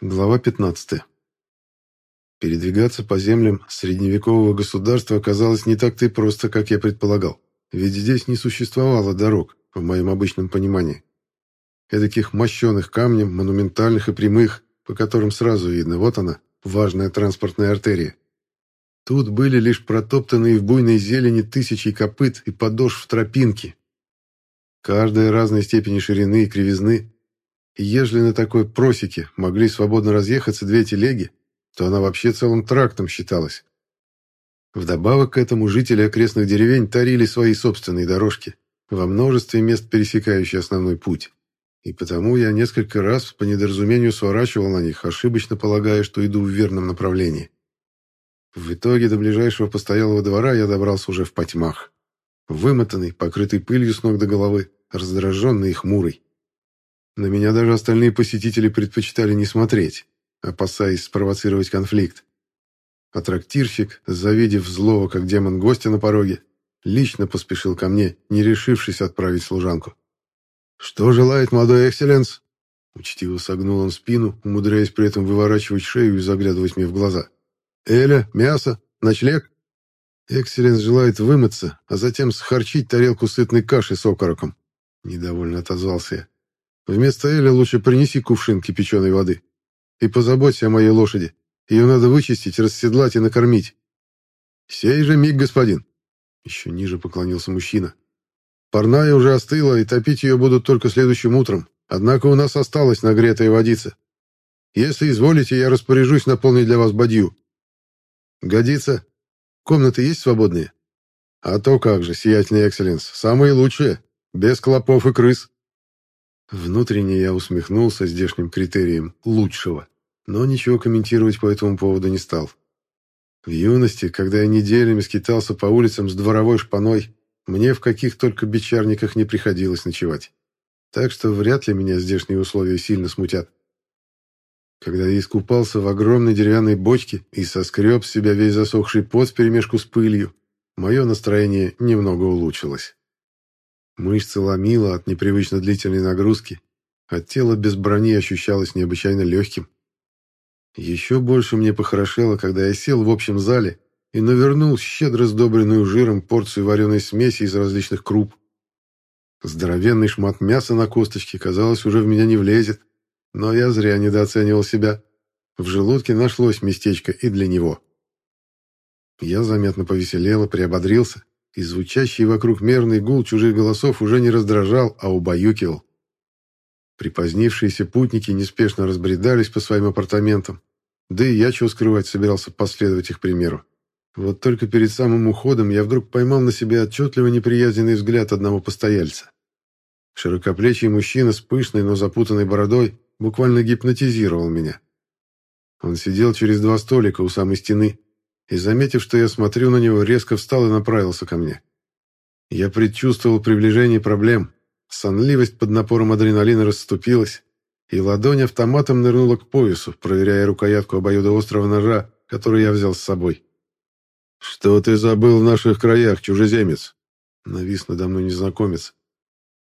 Глава 15. Передвигаться по землям средневекового государства оказалось не так-то и просто, как я предполагал. Ведь здесь не существовало дорог, в моем обычном понимании. Эдаких мощеных камнем, монументальных и прямых, по которым сразу видно, вот она, важная транспортная артерия. Тут были лишь протоптанные в буйной зелени тысячи копыт и подошв тропинки. Каждая разной степени ширины и кривизны, ежели на такой просеке могли свободно разъехаться две телеги, то она вообще целым трактом считалась. Вдобавок к этому жители окрестных деревень тарили свои собственные дорожки, во множестве мест пересекающие основной путь. И потому я несколько раз по недоразумению сворачивал на них, ошибочно полагая, что иду в верном направлении. В итоге до ближайшего постоялого двора я добрался уже в потьмах. Вымотанный, покрытый пылью с ног до головы, раздраженный и хмурый. На меня даже остальные посетители предпочитали не смотреть, опасаясь спровоцировать конфликт. А трактирщик, завидев злого, как демон гостя на пороге, лично поспешил ко мне, не решившись отправить служанку. «Что желает молодой экселленс?» Учтиво согнул он спину, умудряясь при этом выворачивать шею и заглядывать мне в глаза. «Эля, мясо, ночлег?» «Экселленс желает вымыться, а затем схарчить тарелку сытной каши с окороком», — недовольно отозвался я. Вместо Эля лучше принеси кувшин кипяченой воды. И позаботься о моей лошади. Ее надо вычистить, расседлать и накормить. Сей же миг, господин. Еще ниже поклонился мужчина. Парная уже остыла, и топить ее будут только следующим утром. Однако у нас осталась нагретая водица. Если изволите, я распоряжусь наполнить для вас бадью. Годится. Комнаты есть свободные? А то как же, сиятельный экселленс, самые лучшие, без клопов и крыс. Внутренне я усмехнулся здешним критерием «лучшего», но ничего комментировать по этому поводу не стал. В юности, когда я неделями скитался по улицам с дворовой шпаной, мне в каких только бичарниках не приходилось ночевать. Так что вряд ли меня здешние условия сильно смутят. Когда я искупался в огромной деревянной бочке и соскреб с себя весь засохший пот вперемешку с пылью, мое настроение немного улучшилось. Мышцы ломило от непривычно длительной нагрузки, а тело без брони ощущалось необычайно легким. Еще больше мне похорошело, когда я сел в общем зале и навернул щедро сдобренную жиром порцию вареной смеси из различных круп. Здоровенный шмат мяса на косточке, казалось, уже в меня не влезет, но я зря недооценивал себя. В желудке нашлось местечко и для него. Я заметно повеселел и приободрился и звучащий вокруг мерный гул чужих голосов уже не раздражал, а убаюкивал. Припозднившиеся путники неспешно разбредались по своим апартаментам, да и я, чего скрывать, собирался последовать их примеру. Вот только перед самым уходом я вдруг поймал на себе отчетливо неприязненный взгляд одного постояльца. Широкоплечий мужчина с пышной, но запутанной бородой буквально гипнотизировал меня. Он сидел через два столика у самой стены, и, заметив, что я смотрю на него, резко встал и направился ко мне. Я предчувствовал приближение проблем. Сонливость под напором адреналина расступилась, и ладонь автоматом нырнула к поясу, проверяя рукоятку обоюдоострого ножа, который я взял с собой. «Что ты забыл в наших краях, чужеземец?» Навис надо мной незнакомец.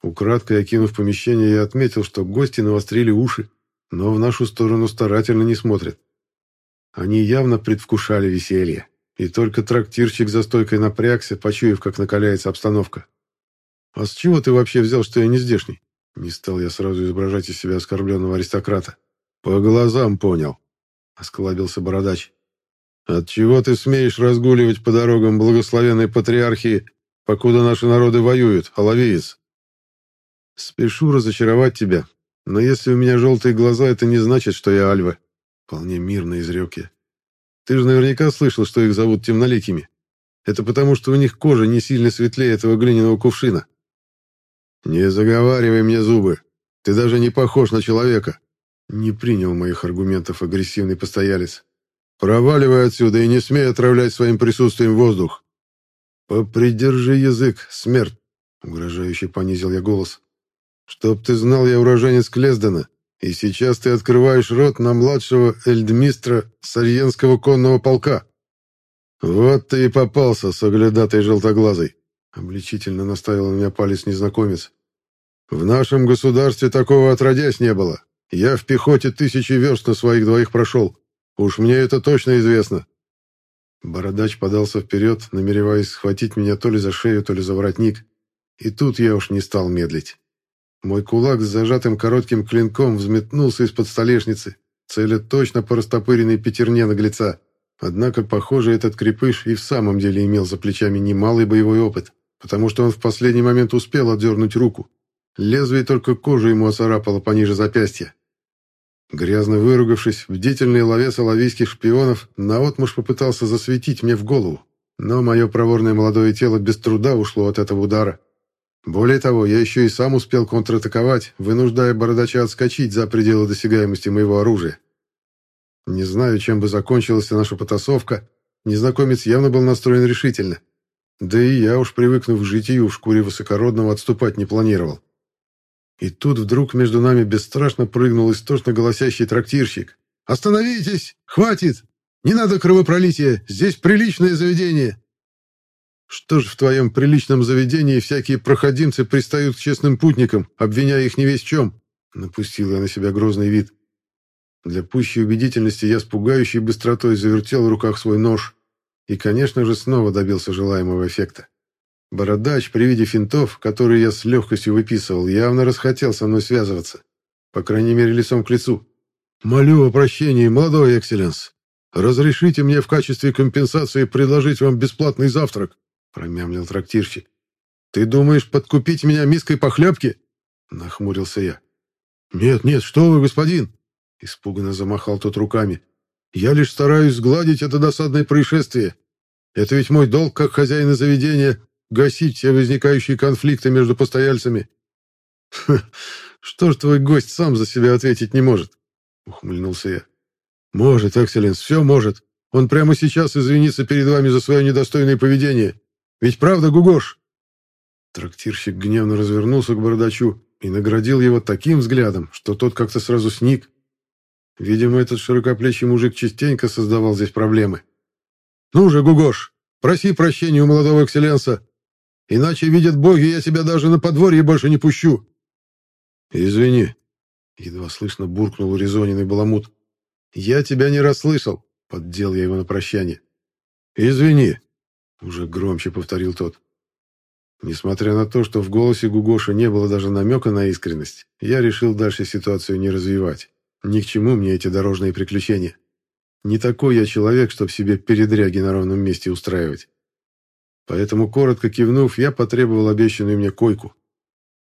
Украдкой окинув помещение, я отметил, что гости навострили уши, но в нашу сторону старательно не смотрят. Они явно предвкушали веселье, и только трактирщик за стойкой напрягся, почуяв, как накаляется обстановка. «А с чего ты вообще взял, что я не здешний?» Не стал я сразу изображать из себя оскорбленного аристократа. «По глазам понял», — осклабился бородач. «Отчего ты смеешь разгуливать по дорогам благословенной патриархии, покуда наши народы воюют, оловеец?» «Спешу разочаровать тебя, но если у меня желтые глаза, это не значит, что я альва», Вполне мирно изрек я. Ты же наверняка слышал, что их зовут темноликими. Это потому, что у них кожа не сильно светлее этого глиняного кувшина. Не заговаривай мне зубы. Ты даже не похож на человека. Не принял моих аргументов агрессивный постоялец. Проваливай отсюда и не смей отравлять своим присутствием воздух. Попридержи язык, смерть. Угрожающе понизил я голос. Чтоб ты знал, я уроженец Клездена, и сейчас ты открываешь рот на младшего эльдмистра Сарьенского конного полка. Вот ты и попался, соглядатой желтоглазой. Обличительно наставил на меня палец незнакомец. В нашем государстве такого отродясь не было. Я в пехоте тысячи верст на своих двоих прошел. Уж мне это точно известно». Бородач подался вперед, намереваясь схватить меня то ли за шею, то ли за воротник. И тут я уж не стал медлить. Мой кулак с зажатым коротким клинком взметнулся из-под столешницы, целя точно по растопыренной пятерне наглеца. Однако, похоже, этот крепыш и в самом деле имел за плечами немалый боевой опыт, потому что он в последний момент успел отдернуть руку. Лезвие только кожу ему оцарапало пониже запястья. Грязно выругавшись, бдительный ловец оловийских шпионов наотмашь попытался засветить мне в голову, но мое проворное молодое тело без труда ушло от этого удара. Более того, я еще и сам успел контратаковать, вынуждая бородача отскочить за пределы досягаемости моего оружия. Не знаю, чем бы закончилась наша потасовка, незнакомец явно был настроен решительно. Да и я уж, привыкнув к житию в шкуре высокородного, отступать не планировал. И тут вдруг между нами бесстрашно прыгнул истошно голосящий трактирщик. «Остановитесь! Хватит! Не надо кровопролития! Здесь приличное заведение!» «Что ж в твоем приличном заведении всякие проходимцы пристают к честным путникам, обвиняя их не весь чем?» Напустил я на себя грозный вид. Для пущей убедительности я с пугающей быстротой завертел в руках свой нож и, конечно же, снова добился желаемого эффекта. Бородач при виде финтов, которые я с легкостью выписывал, явно расхотел со мной связываться. По крайней мере, лицом к лицу. «Молю о прощении, молодой экселленс. Разрешите мне в качестве компенсации предложить вам бесплатный завтрак», промямлил трактирщик. «Ты думаешь подкупить меня миской похлебки?» Нахмурился я. «Нет, нет, что вы, господин!» Испуганно замахал тот руками. «Я лишь стараюсь сгладить это досадное происшествие. Это ведь мой долг, как хозяина заведения, гасить все возникающие конфликты между постояльцами. что ж твой гость сам за себя ответить не может? Ухмыльнулся я. Может, экселленс, все может. Он прямо сейчас извинится перед вами за свое недостойное поведение. Ведь правда, Гугош? Трактирщик гневно развернулся к бородачу и наградил его таким взглядом, что тот как-то сразу сник. Видимо, этот широкоплечий мужик частенько создавал здесь проблемы. «Ну же, Гугош, проси прощения у молодого экселленса Иначе, видят боги, я тебя даже на подворье больше не пущу. Извини. Едва слышно буркнул урезоненный баламут. Я тебя не расслышал. Поддел я его на прощание. Извини. Уже громче повторил тот. Несмотря на то, что в голосе Гугоша не было даже намека на искренность, я решил дальше ситуацию не развивать. Ни к чему мне эти дорожные приключения. Не такой я человек, чтобы себе передряги на ровном месте устраивать. Поэтому, коротко кивнув, я потребовал обещанную мне койку.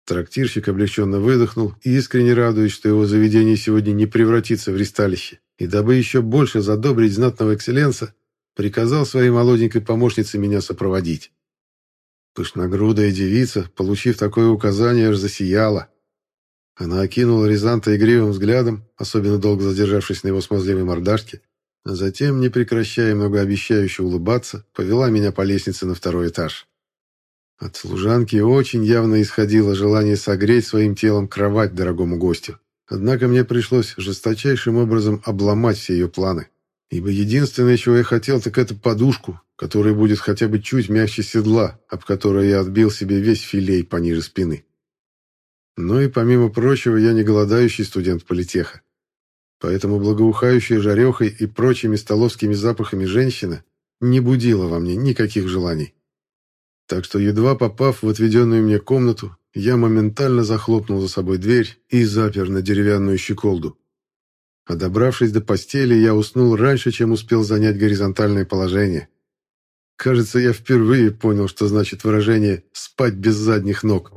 Трактирщик облегченно выдохнул, искренне радуясь, что его заведение сегодня не превратится в ристалище. И дабы еще больше задобрить знатного экселленса, приказал своей молоденькой помощнице меня сопроводить. Пышногрудая девица, получив такое указание, аж засияла. Она окинула Рязанта игривым взглядом, особенно долго задержавшись на его смазливой мордашке, а затем, не прекращая многообещающе улыбаться, повела меня по лестнице на второй этаж. От служанки очень явно исходило желание согреть своим телом кровать дорогому гостю. Однако мне пришлось жесточайшим образом обломать все ее планы. Ибо единственное, чего я хотел, так это подушку, которая будет хотя бы чуть мягче седла, об которой я отбил себе весь филей пониже спины. Ну и помимо прочего, я не голодающий студент политеха. Поэтому благоухающая жарехой и прочими столовскими запахами женщина не будила во мне никаких желаний. Так что, едва попав в отведенную мне комнату, я моментально захлопнул за собой дверь и запер на деревянную щеколду. А добравшись до постели, я уснул раньше, чем успел занять горизонтальное положение. Кажется, я впервые понял, что значит выражение «спать без задних ног».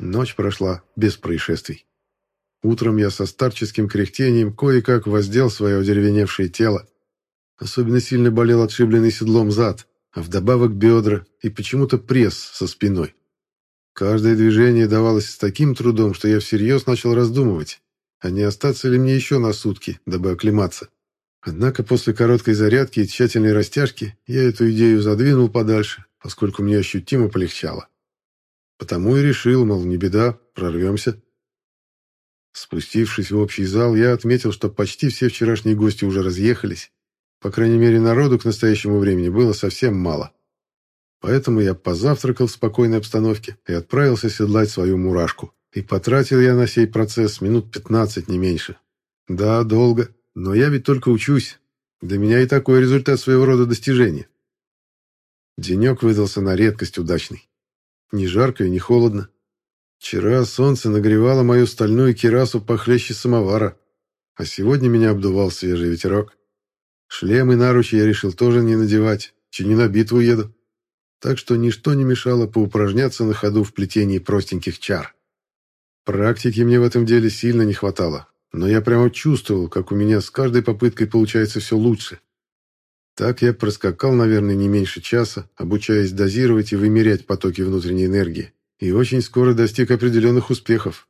Ночь прошла без происшествий. Утром я со старческим кряхтением кое-как воздел свое одеревеневшее тело. Особенно сильно болел отшибленный седлом зад, а вдобавок бедра и почему-то пресс со спиной. Каждое движение давалось с таким трудом, что я всерьез начал раздумывать, а не остаться ли мне еще на сутки, дабы оклематься. Однако после короткой зарядки и тщательной растяжки я эту идею задвинул подальше, поскольку мне ощутимо полегчало. Потому и решил, мол, не беда, прорвемся. Спустившись в общий зал, я отметил, что почти все вчерашние гости уже разъехались. По крайней мере, народу к настоящему времени было совсем мало. Поэтому я позавтракал в спокойной обстановке и отправился седлать свою мурашку. И потратил я на сей процесс минут 15, не меньше. Да, долго, но я ведь только учусь. Для меня и такой результат своего рода достижения. Денек выдался на редкость удачный. Не жарко и не холодно. Вчера солнце нагревало мою стальную кирасу похлеще самовара, а сегодня меня обдувал свежий ветерок. Шлем и наручи я решил тоже не надевать, че не на битву еду. Так что ничто не мешало поупражняться на ходу в плетении простеньких чар. Практики мне в этом деле сильно не хватало, но я прямо чувствовал, как у меня с каждой попыткой получается все лучше. Так я проскакал, наверное, не меньше часа, обучаясь дозировать и вымерять потоки внутренней энергии, и очень скоро достиг определенных успехов.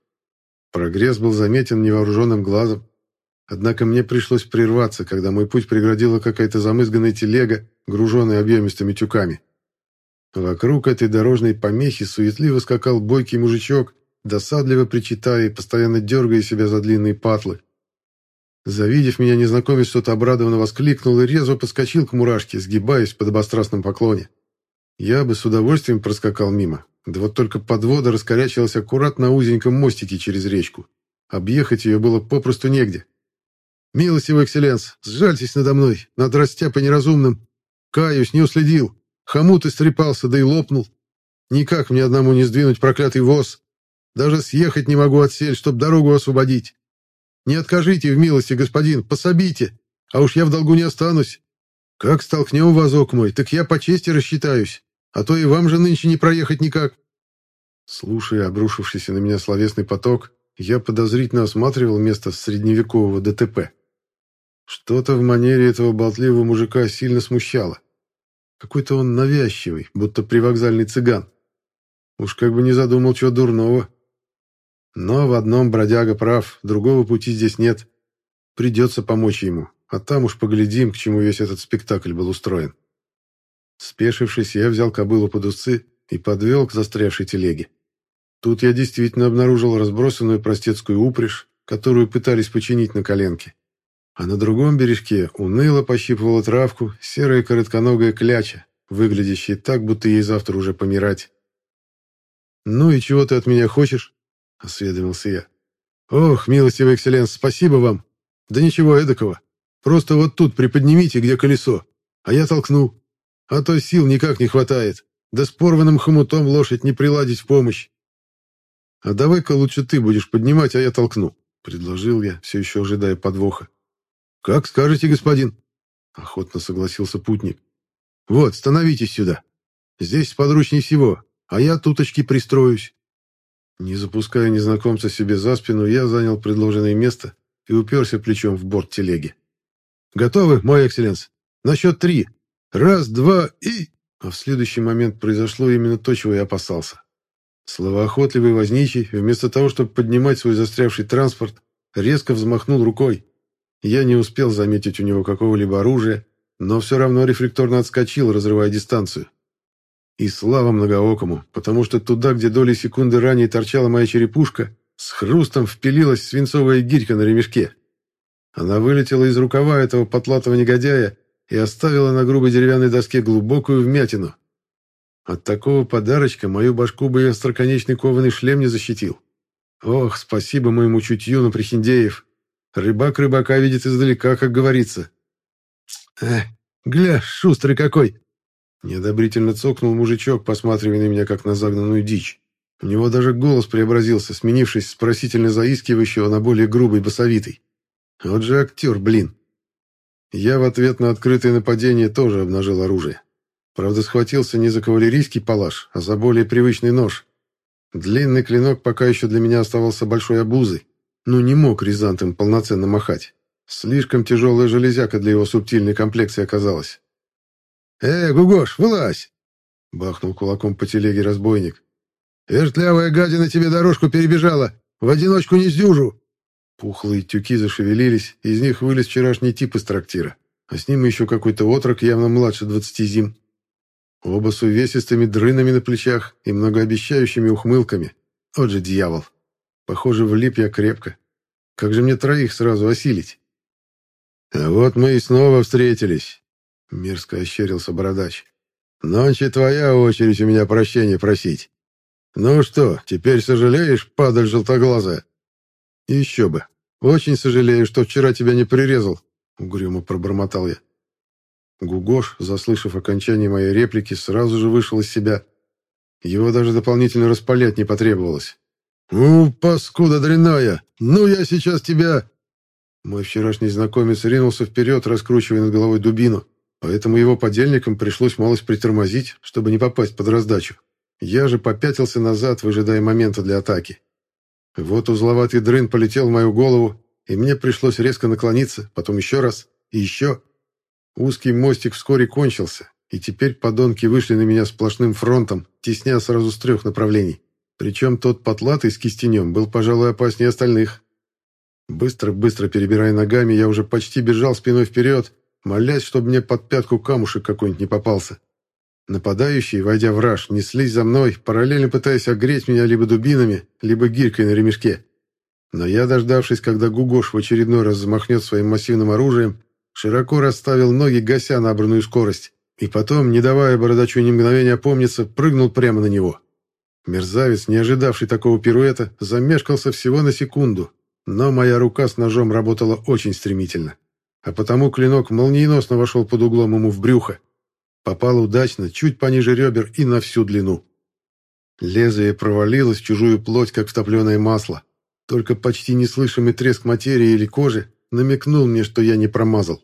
Прогресс был заметен невооруженным глазом. Однако мне пришлось прерваться, когда мой путь преградила какая-то замызганная телега, груженная объемистыми тюками. Вокруг этой дорожной помехи суетливо скакал бойкий мужичок, досадливо причитая и постоянно дергая себя за длинные патлы. Завидев меня, незнакомец что-то обрадованно воскликнул и резво подскочил к мурашке, сгибаясь в подобострастном поклоне. Я бы с удовольствием проскакал мимо, да вот только подвода раскорячилась аккуратно на узеньком мостике через речку. Объехать ее было попросту негде. «Милостивый экселленс, сжальтесь надо мной, над растяпой неразумным. Каюсь, не уследил. Хомут истрепался, да и лопнул. Никак мне одному не сдвинуть проклятый воз. Даже съехать не могу от сель, чтоб дорогу освободить. Не откажите в милости, господин, пособите, а уж я в долгу не останусь. Как столкнем вазок мой, так я по чести рассчитаюсь, а то и вам же нынче не проехать никак». Слушая обрушившийся на меня словесный поток, я подозрительно осматривал место средневекового ДТП. Что-то в манере этого болтливого мужика сильно смущало. Какой-то он навязчивый, будто привокзальный цыган. Уж как бы не задумал чего дурного. Но в одном бродяга прав, другого пути здесь нет. Придется помочь ему, а там уж поглядим, к чему весь этот спектакль был устроен. Спешившись, я взял кобылу под усы и подвел к застрявшей телеге. Тут я действительно обнаружил разбросанную простецкую упряжь, которую пытались починить на коленке. А на другом бережке уныло пощипывала травку серая коротконогая кляча, выглядящая так, будто ей завтра уже помирать. «Ну и чего ты от меня хочешь?» — осведомился я. «Ох, милостивый экселленс, спасибо вам. Да ничего эдакого. Просто вот тут приподнимите, где колесо, а я толкну. А то сил никак не хватает. Да с порванным хомутом лошадь не приладить в помощь. А давай-ка лучше ты будешь поднимать, а я толкну», — предложил я, все еще ожидая подвоха. «Как скажете, господин», — охотно согласился путник. «Вот, становитесь сюда. Здесь подручней всего, а я туточки пристроюсь. Не запуская незнакомца себе за спину, я занял предложенное место и уперся плечом в борт телеги. «Готовы, мой экселленс? На счет три. Раз, два и...» А в следующий момент произошло именно то, чего я опасался. Словоохотливый возничий, вместо того, чтобы поднимать свой застрявший транспорт, резко взмахнул рукой. Я не успел заметить у него какого-либо оружия, но все равно рефлекторно отскочил, разрывая дистанцию. И слава многоокому, потому что туда, где доли секунды ранее торчала моя черепушка, с хрустом впилилась свинцовая гирька на ремешке. Она вылетела из рукава этого потлатого негодяя и оставила на грубой деревянной доске глубокую вмятину. От такого подарочка мою башку бы и остроконечный кованый шлем не защитил. Ох, спасибо моему чутью на прихиндеев. Рыбак рыбака видит издалека, как говорится. Эх, гля, шустрый какой! Неодобрительно цокнул мужичок, посматривая на меня, как на загнанную дичь. У него даже голос преобразился, сменившись с просительно заискивающего на более грубый басовитый. Вот же актер, блин. Я в ответ на открытое нападение тоже обнажил оружие. Правда, схватился не за кавалерийский палаш, а за более привычный нож. Длинный клинок пока еще для меня оставался большой обузой, но не мог рязантом полноценно махать. Слишком тяжелая железяка для его субтильной комплекции оказалась. «Э, Гугош, вылазь!» — бахнул кулаком по телеге разбойник. «Вертлявая гадина тебе дорожку перебежала! В одиночку не сдюжу!» Пухлые тюки зашевелились, из них вылез вчерашний тип из трактира, а с ним еще какой-то отрок, явно младше двадцати зим. Оба с увесистыми дрынами на плечах и многообещающими ухмылками. Вот же дьявол! Похоже, влип я крепко. Как же мне троих сразу осилить? А вот мы и снова встретились. Мерзко ощерился бородач. Ночи твоя очередь у меня прощения просить. Ну что, теперь сожалеешь, падаль желтоглазая? Еще бы. Очень сожалею, что вчера тебя не прирезал, угрюмо пробормотал я. Гугош, заслышав окончание моей реплики, сразу же вышел из себя. Его даже дополнительно распалять не потребовалось. «Ну, паскуда дрянная! Ну, я сейчас тебя...» Мой вчерашний знакомец ринулся вперед, раскручивая над головой дубину, поэтому его подельникам пришлось малость притормозить, чтобы не попасть под раздачу. Я же попятился назад, выжидая момента для атаки. Вот узловатый дрын полетел в мою голову, и мне пришлось резко наклониться, потом еще раз и еще. Узкий мостик вскоре кончился, и теперь подонки вышли на меня сплошным фронтом, тесня сразу с трех направлений. Причем тот потлатый с кистенем был, пожалуй, опаснее остальных. Быстро-быстро перебирая ногами, я уже почти бежал спиной вперед, молясь, чтобы мне под пятку камушек какой-нибудь не попался. Нападающие, войдя в раж, неслись за мной, параллельно пытаясь огреть меня либо дубинами, либо гирькой на ремешке. Но я, дождавшись, когда Гугош в очередной раз замахнет своим массивным оружием, широко расставил ноги, гася набранную скорость, и потом, не давая бородачу ни мгновения опомниться, прыгнул прямо на него. Мерзавец, не ожидавший такого пируэта, замешкался всего на секунду, но моя рука с ножом работала очень стремительно, а потому клинок молниеносно вошел под углом ему в брюхо. Попал удачно, чуть пониже ребер и на всю длину. Лезвие провалилось в чужую плоть, как в топленое масло. Только почти неслышимый треск материи или кожи намекнул мне, что я не промазал.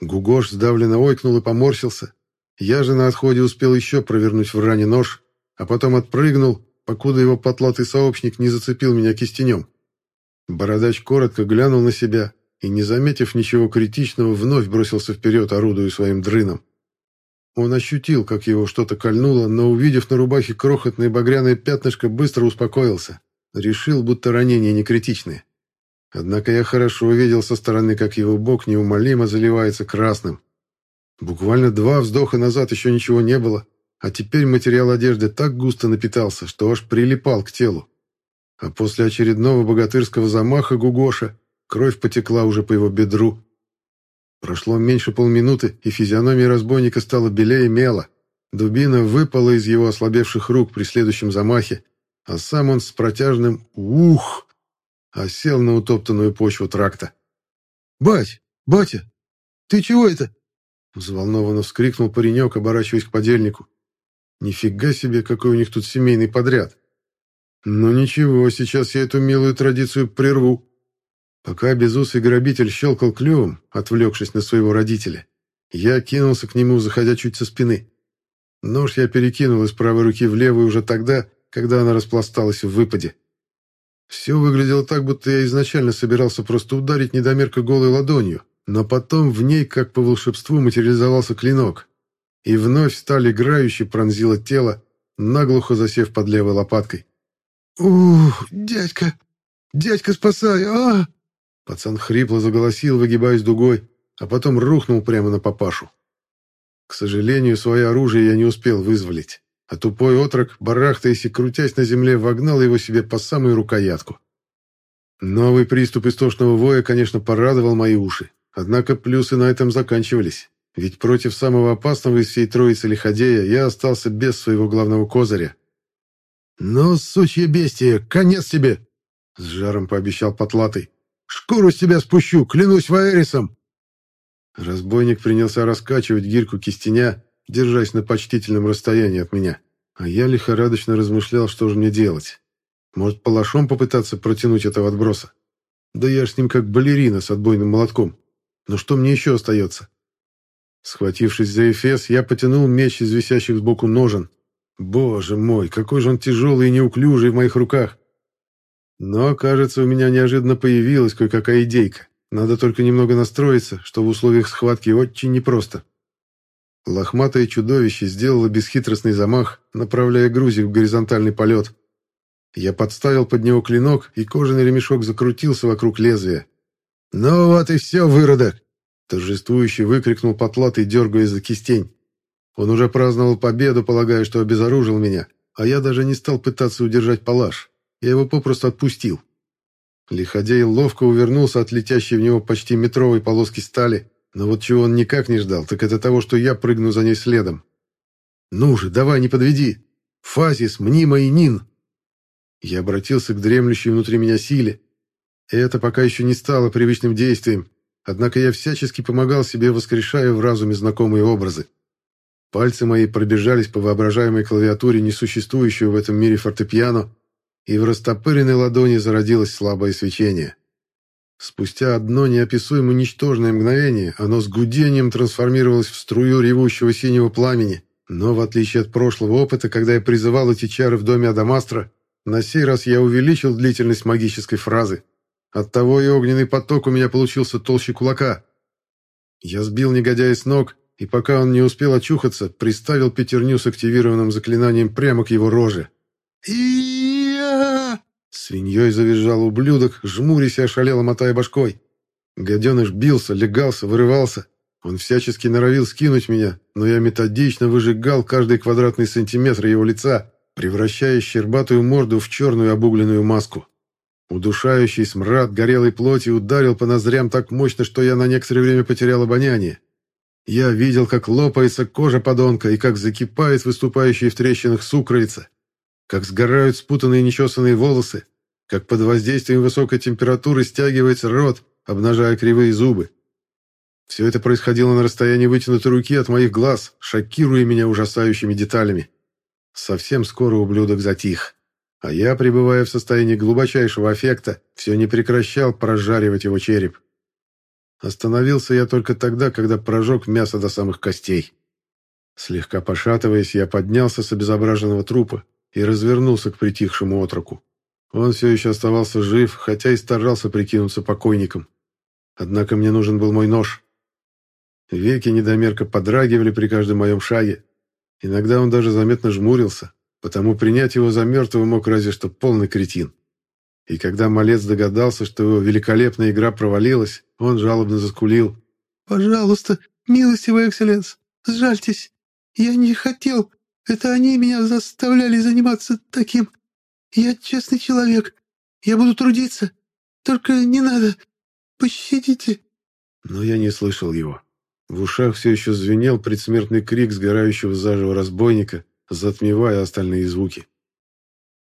Гугош сдавленно ойкнул и поморщился. Я же на отходе успел еще провернуть в ране нож, а потом отпрыгнул, покуда его потлатый сообщник не зацепил меня кистенем. Бородач коротко глянул на себя и, не заметив ничего критичного, вновь бросился вперед, орудуя своим дрыном. Он ощутил, как его что-то кольнуло, но, увидев на рубахе крохотное багряное пятнышко, быстро успокоился. Решил, будто ранения не критичные. Однако я хорошо увидел со стороны, как его бок неумолимо заливается красным. Буквально два вздоха назад еще ничего не было, а теперь материал одежды так густо напитался, что аж прилипал к телу. А после очередного богатырского замаха Гугоша кровь потекла уже по его бедру. Прошло меньше полминуты, и физиономия разбойника стала белее мела. Дубина выпала из его ослабевших рук при следующем замахе, а сам он с протяжным «ух» осел на утоптанную почву тракта. «Бать! Батя! Ты чего это?» Взволнованно вскрикнул паренек, оборачиваясь к подельнику. Нифига себе, какой у них тут семейный подряд. Ну ничего, сейчас я эту милую традицию прерву. Пока безусый грабитель щелкал клювом, отвлекшись на своего родителя, я кинулся к нему, заходя чуть со спины. Нож я перекинул из правой руки в левую уже тогда, когда она распласталась в выпаде. Все выглядело так, будто я изначально собирался просто ударить недомерка голой ладонью, но потом в ней, как по волшебству, материализовался клинок, и вновь сталь играюще пронзила тело, наглухо засев под левой лопаткой. «Ух, дядька! Дядька, спасай! а Пацан хрипло заголосил, выгибаясь дугой, а потом рухнул прямо на папашу. К сожалению, свое оружие я не успел вызволить, а тупой отрок, барахтаясь и крутясь на земле, вогнал его себе по самую рукоятку. Новый приступ истошного воя, конечно, порадовал мои уши, однако плюсы на этом заканчивались. Ведь против самого опасного из всей троицы лиходея я остался без своего главного козыря. «Ну, сучье бестие, конец тебе!» — с жаром пообещал Потлатый. «Шкуру с тебя спущу, клянусь Ваэрисом!» Разбойник принялся раскачивать гирьку кистеня, держась на почтительном расстоянии от меня. А я лихорадочно размышлял, что же мне делать. Может, палашом попытаться протянуть этого отброса? Да я ж с ним как балерина с отбойным молотком. Но что мне еще остается? Схватившись за эфес, я потянул меч из висящих сбоку ножен. Боже мой, какой же он тяжелый и неуклюжий в моих руках! Но, кажется, у меня неожиданно появилась кое-какая идейка. Надо только немного настроиться, что в условиях схватки очень непросто. Лохматое чудовище сделало бесхитростный замах, направляя грузик в горизонтальный полет. Я подставил под него клинок, и кожаный ремешок закрутился вокруг лезвия. «Ну вот и все, выродок! Торжествующий выкрикнул потлатый, дергая за кистень. Он уже праздновал победу, полагая, что обезоружил меня, а я даже не стал пытаться удержать палаш. Я его попросту отпустил. Лиходей ловко увернулся от летящей в него почти метровой полоски стали, но вот чего он никак не ждал, так это того, что я прыгну за ней следом. Ну же, давай, не подведи! Фазис, Мнима и Нин!» Я обратился к дремлющей внутри меня силе. Это пока еще не стало привычным действием, однако я всячески помогал себе, воскрешая в разуме знакомые образы. Пальцы мои пробежались по воображаемой клавиатуре несуществующего в этом мире фортепиано, и в растопыренной ладони зародилось слабое свечение. Спустя одно неописуемо ничтожное мгновение оно с гудением трансформировалось в струю ревущего синего пламени, но в отличие от прошлого опыта, когда я призывал эти чары в доме Адамастра, на сей раз я увеличил длительность магической фразы. Оттого и огненный поток у меня получился толще кулака. Я сбил негодяя с ног, и пока он не успел очухаться, приставил пятерню с активированным заклинанием прямо к его роже. и Свиньей завизжал ублюдок, жмурясь и ошалело мотая башкой. Гаденыш бился, легался, вырывался. Он всячески норовил скинуть меня, но я методично выжигал каждый квадратный сантиметр его лица, превращая щербатую морду в черную обугленную маску. Удушающий смрад горелой плоти ударил по ноздрям так мощно, что я на некоторое время потерял обоняние. Я видел, как лопается кожа подонка и как закипает выступающие в трещинах сукровица, как сгорают спутанные нечесанные волосы, как под воздействием высокой температуры стягивается рот, обнажая кривые зубы. Все это происходило на расстоянии вытянутой руки от моих глаз, шокируя меня ужасающими деталями. Совсем скоро ублюдок затих, а я, пребывая в состоянии глубочайшего аффекта, все не прекращал прожаривать его череп. Остановился я только тогда, когда прожег мясо до самых костей. Слегка пошатываясь, я поднялся с обезображенного трупа и развернулся к притихшему отроку. Он все еще оставался жив, хотя и старался прикинуться покойником. Однако мне нужен был мой нож. Веки недомерка подрагивали при каждом моем шаге. Иногда он даже заметно жмурился, потому принять его за мертвого мог разве что полный кретин. И когда малец догадался, что его великолепная игра провалилась, он жалобно заскулил. «Пожалуйста, милостивый экселленс, сжальтесь. Я не хотел. Это они меня заставляли заниматься таким. Я честный человек. Я буду трудиться. Только не надо. Пощадите». Но я не слышал его. В ушах все еще звенел предсмертный крик сгорающего заживо разбойника, затмевая остальные звуки.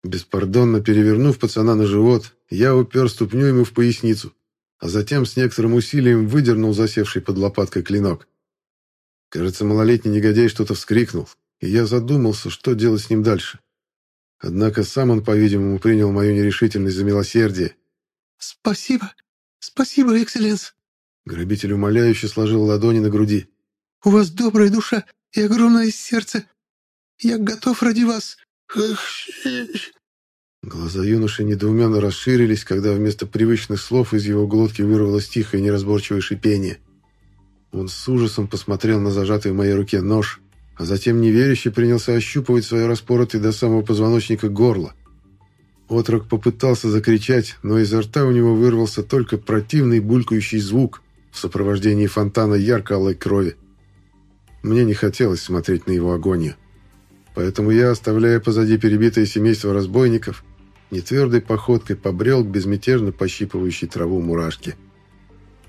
Беспардонно перевернув пацана на живот, я упер ступню ему в поясницу, а затем с некоторым усилием выдернул засевший под лопаткой клинок. Кажется, малолетний негодяй что-то вскрикнул, и я задумался, что делать с ним дальше. Однако сам он, по-видимому, принял мою нерешительность за милосердие. «Спасибо, спасибо, экселленс!» Грабитель умоляюще сложил ладони на груди. «У вас добрая душа и огромное сердце. Я готов ради вас Глаза юноши недоуменно расширились, когда вместо привычных слов из его глотки вырвалось тихое неразборчивое шипение. Он с ужасом посмотрел на зажатый в моей руке нож, а затем неверяще принялся ощупывать свое распоротое до самого позвоночника горло. Отрок попытался закричать, но изо рта у него вырвался только противный булькающий звук в сопровождении фонтана ярко-алой крови. Мне не хотелось смотреть на его агонию. Поэтому я, оставляя позади перебитое семейство разбойников, нетвердой походкой побрел к безмятежно пощипывающей траву мурашки.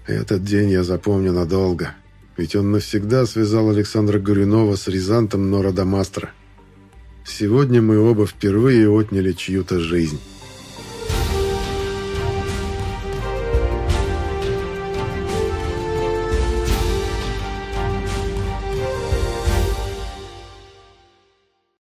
Этот день я запомню надолго, ведь он навсегда связал Александра Горюнова с Рязантом Нора Дамастра. Сегодня мы оба впервые отняли чью-то жизнь».